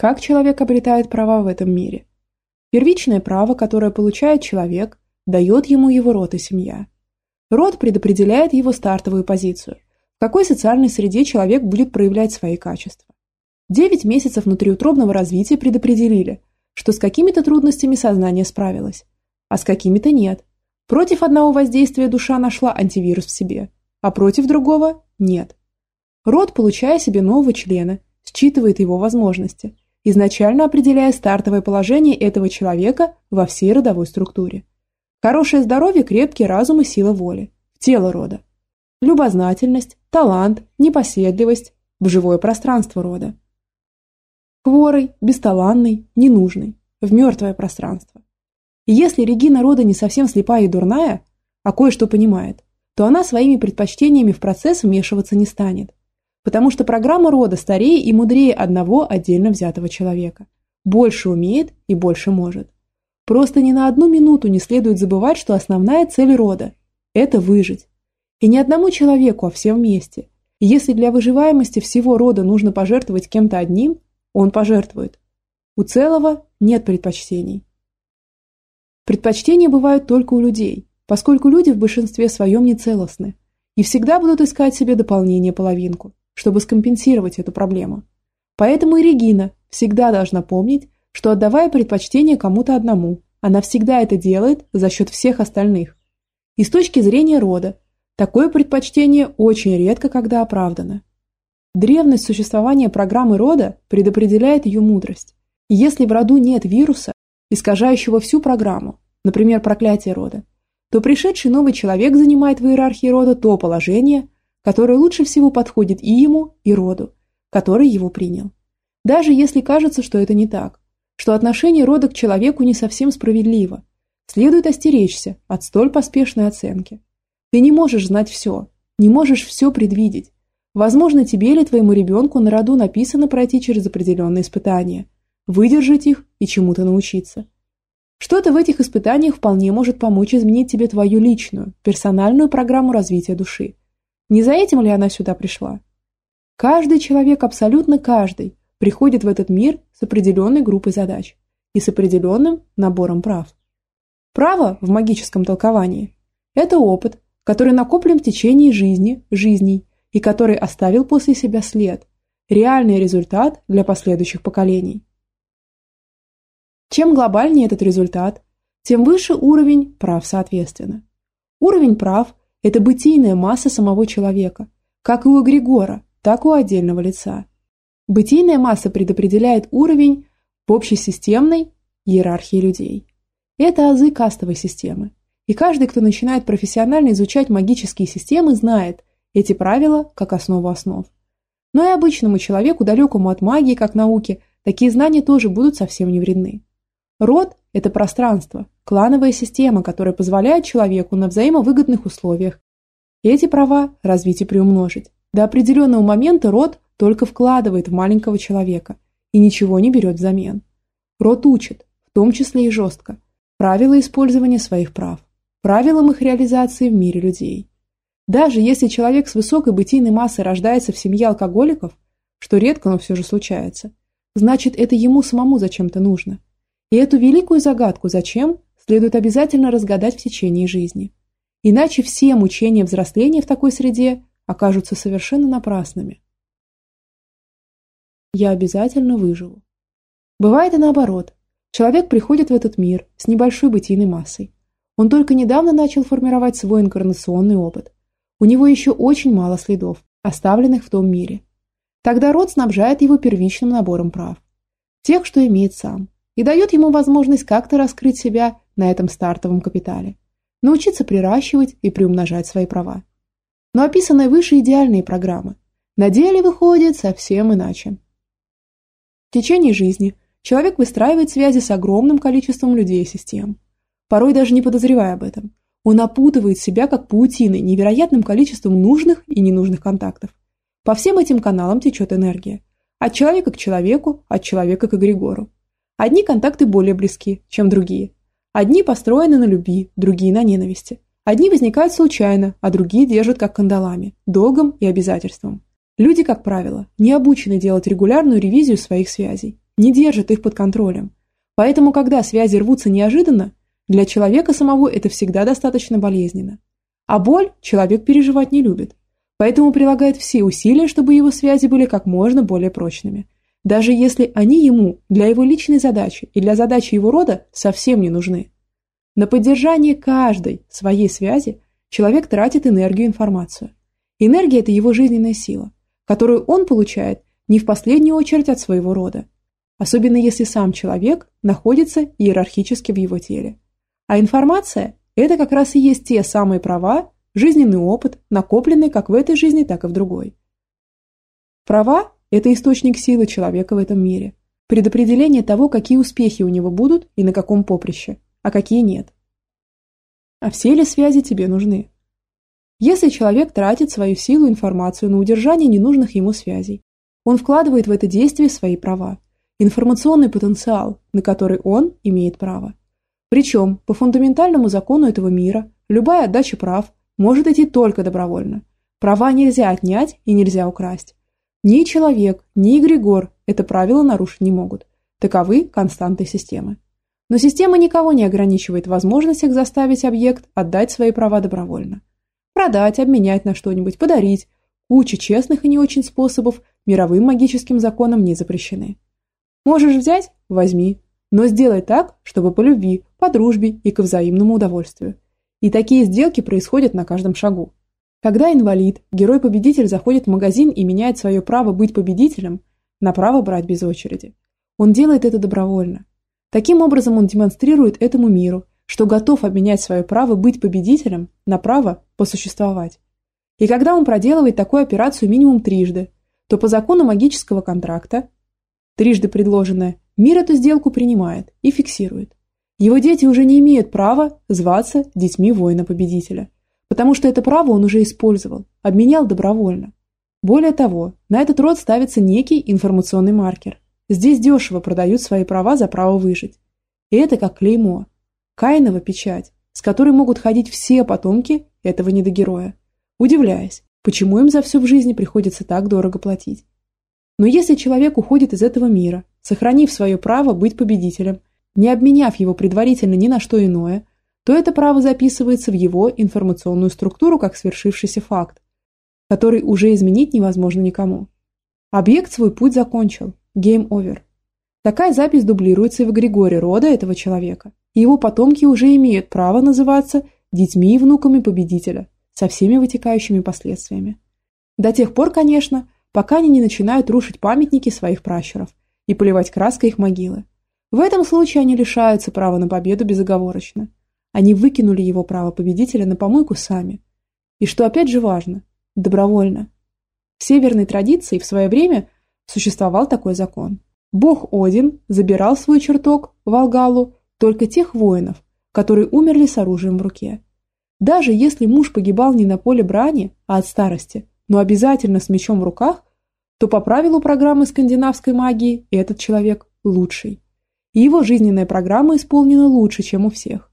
Как человек обретает права в этом мире? Первичное право, которое получает человек, дает ему его род и семья. Род предопределяет его стартовую позицию, в какой социальной среде человек будет проявлять свои качества. Девять месяцев внутриутробного развития предопределили, что с какими-то трудностями сознание справилось, а с какими-то нет. Против одного воздействия душа нашла антивирус в себе, а против другого – нет. Род, получая себе нового члена, считывает его возможности, изначально определяя стартовое положение этого человека во всей родовой структуре. Хорошее здоровье, крепкий разум и сила воли. Тело рода. Любознательность, талант, непоседливость в живое пространство рода. Хворый, бесталанный, ненужный. В мертвое пространство. И если Регина рода не совсем слепая и дурная, а кое-что понимает, то она своими предпочтениями в процесс вмешиваться не станет. Потому что программа рода старее и мудрее одного отдельно взятого человека. Больше умеет и больше может. Просто ни на одну минуту не следует забывать, что основная цель рода – это выжить. И не одному человеку, а всем вместе. Если для выживаемости всего рода нужно пожертвовать кем-то одним, он пожертвует. У целого нет предпочтений. Предпочтения бывают только у людей, поскольку люди в большинстве своем нецелостны и всегда будут искать себе дополнение половинку, чтобы скомпенсировать эту проблему. Поэтому и Регина всегда должна помнить, что отдавая предпочтение кому-то одному, она всегда это делает за счет всех остальных. И с точки зрения рода, такое предпочтение очень редко когда оправдано. Древность существования программы рода предопределяет ее мудрость. И если в роду нет вируса, искажающего всю программу, например, проклятие рода, то пришедший новый человек занимает в иерархии рода то положение, которое лучше всего подходит и ему, и роду, который его принял. Даже если кажется, что это не так, что отношение рода к человеку не совсем справедливо. Следует остеречься от столь поспешной оценки. Ты не можешь знать все, не можешь все предвидеть. Возможно, тебе или твоему ребенку на роду написано пройти через определенные испытания, выдержать их и чему-то научиться. Что-то в этих испытаниях вполне может помочь изменить тебе твою личную, персональную программу развития души. Не за этим ли она сюда пришла? Каждый человек, абсолютно каждый, приходит в этот мир с определенной группой задач и с определенным набором прав. Право в магическом толковании – это опыт, который накоплен в течение жизни, жизней, и который оставил после себя след, реальный результат для последующих поколений. Чем глобальнее этот результат, тем выше уровень прав соответственно. Уровень прав – это бытийная масса самого человека, как и у эгрегора, так и у отдельного лица – Бытийная масса предопределяет уровень в общесистемной иерархии людей. Это азы кастовой системы. И каждый, кто начинает профессионально изучать магические системы, знает эти правила как основу основ. Но и обычному человеку, далекому от магии как науки, такие знания тоже будут совсем не вредны. Род – это пространство, клановая система, которая позволяет человеку на взаимовыгодных условиях эти права развить и приумножить. До определенного момента род только вкладывает в маленького человека и ничего не берет взамен. Род учит, в том числе и жестко, правила использования своих прав, правилам их реализации в мире людей. Даже если человек с высокой бытийной массой рождается в семье алкоголиков, что редко, но все же случается, значит это ему самому зачем-то нужно. И эту великую загадку «зачем» следует обязательно разгадать в течение жизни. Иначе все мучения взросления в такой среде окажутся совершенно напрасными я обязательно выживу. Бывает и наоборот. Человек приходит в этот мир с небольшой бытийной массой. Он только недавно начал формировать свой инкарнационный опыт. У него еще очень мало следов, оставленных в том мире. Тогда род снабжает его первичным набором прав. Тех, что имеет сам. И дает ему возможность как-то раскрыть себя на этом стартовом капитале. Научиться приращивать и приумножать свои права. Но описанные выше идеальные программы на деле выходят совсем иначе. В течение жизни человек выстраивает связи с огромным количеством людей и систем, порой даже не подозревая об этом. Он опутывает себя как паутиной невероятным количеством нужных и ненужных контактов. По всем этим каналам течет энергия. От человека к человеку, от человека к эгрегору. Одни контакты более близки, чем другие. Одни построены на любви, другие на ненависти. Одни возникают случайно, а другие держат как кандалами, долгом и обязательством. Люди, как правило, не обучены делать регулярную ревизию своих связей не держит их под контролем. Поэтому, когда связи рвутся неожиданно, для человека самого это всегда достаточно болезненно. А боль человек переживать не любит. Поэтому прилагает все усилия, чтобы его связи были как можно более прочными. Даже если они ему для его личной задачи и для задачи его рода совсем не нужны. На поддержание каждой своей связи человек тратит энергию и информацию. Энергия – это его жизненная сила, которую он получает не в последнюю очередь от своего рода, особенно если сам человек находится иерархически в его теле. А информация – это как раз и есть те самые права, жизненный опыт, накопленный как в этой жизни, так и в другой. Права – это источник силы человека в этом мире, предопределение того, какие успехи у него будут и на каком поприще, а какие нет. А все ли связи тебе нужны? Если человек тратит свою силу и информацию на удержание ненужных ему связей, он вкладывает в это действие свои права, информационный потенциал, на который он имеет право. Причем, по фундаментальному закону этого мира, любая отдача прав может идти только добровольно. Права нельзя отнять и нельзя украсть. Ни человек, ни эгрегор это правило нарушить не могут. Таковы константы системы. Но система никого не ограничивает в возможностях заставить объект отдать свои права добровольно. Продать, обменять на что-нибудь, подарить. Куча честных и не очень способов мировым магическим законам не запрещены. Можешь взять – возьми. Но сделай так, чтобы по любви, по дружбе и к взаимному удовольствию. И такие сделки происходят на каждом шагу. Когда инвалид, герой-победитель заходит в магазин и меняет свое право быть победителем на право брать без очереди. Он делает это добровольно. Таким образом он демонстрирует этому миру, что готов обменять свое право быть победителем на право посуществовать. И когда он проделывает такую операцию минимум трижды, то по закону магического контракта, трижды предложенное, мир эту сделку принимает и фиксирует. Его дети уже не имеют права зваться детьми воина-победителя, потому что это право он уже использовал, обменял добровольно. Более того, на этот род ставится некий информационный маркер. Здесь дешево продают свои права за право выжить. И это как клеймо. Каинова печать, с которой могут ходить все потомки этого недогероя, удивляясь, почему им за все в жизни приходится так дорого платить. Но если человек уходит из этого мира, сохранив свое право быть победителем, не обменяв его предварительно ни на что иное, то это право записывается в его информационную структуру как свершившийся факт, который уже изменить невозможно никому. Объект свой путь закончил, Game over. Такая запись дублируется и в эгрегоре рода этого человека, и его потомки уже имеют право называться детьми и внуками победителя, со всеми вытекающими последствиями. До тех пор, конечно, пока они не начинают рушить памятники своих пращуров и поливать краской их могилы. В этом случае они лишаются права на победу безоговорочно. Они выкинули его право победителя на помойку сами. И что опять же важно, добровольно. В северной традиции в свое время существовал такой закон. Бог Один забирал свой чертог, Волгалу, только тех воинов, которые умерли с оружием в руке. Даже если муж погибал не на поле брани, а от старости, но обязательно с мечом в руках, то по правилу программы скандинавской магии этот человек лучший. И его жизненная программа исполнена лучше, чем у всех.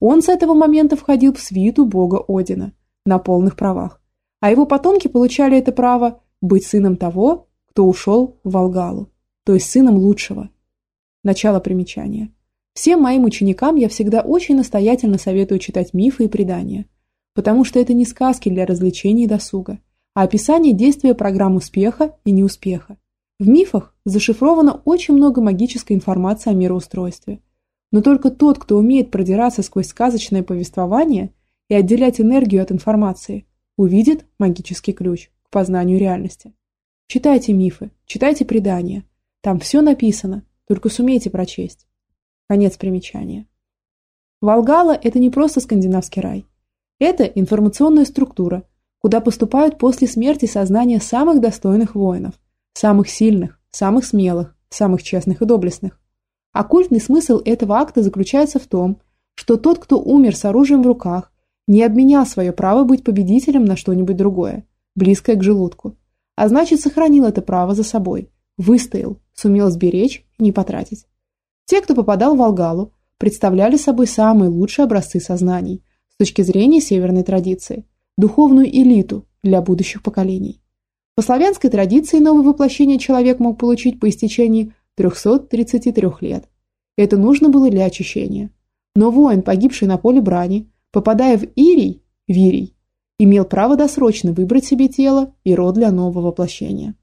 Он с этого момента входил в свиту бога Одина на полных правах, а его потомки получали это право быть сыном того, кто ушел в Волгалу, то есть сыном лучшего. Начало примечания. Всем моим ученикам я всегда очень настоятельно советую читать мифы и предания, потому что это не сказки для развлечений и досуга, а описание действия программ успеха и неуспеха. В мифах зашифровано очень много магической информации о мироустройстве, но только тот, кто умеет продираться сквозь сказочное повествование и отделять энергию от информации, увидит магический ключ к познанию реальности. Читайте мифы, читайте предания. Там все написано, только сумейте прочесть. Конец примечания. Волгала – это не просто скандинавский рай. Это информационная структура, куда поступают после смерти сознания самых достойных воинов, самых сильных, самых смелых, самых честных и доблестных. Оккультный смысл этого акта заключается в том, что тот, кто умер с оружием в руках, не обменял свое право быть победителем на что-нибудь другое, близкое к желудку, а значит сохранил это право за собой, выстоял, сумел сберечь не потратить. Те, кто попадал в Волгалу, представляли собой самые лучшие образцы сознаний с точки зрения северной традиции, духовную элиту для будущих поколений. По славянской традиции новое воплощение человек мог получить по истечении 333 лет. Это нужно было для очищения. Но воин, погибший на поле брани, попадая в Ирий, Вирий, имел право досрочно выбрать себе тело и род для нового воплощения.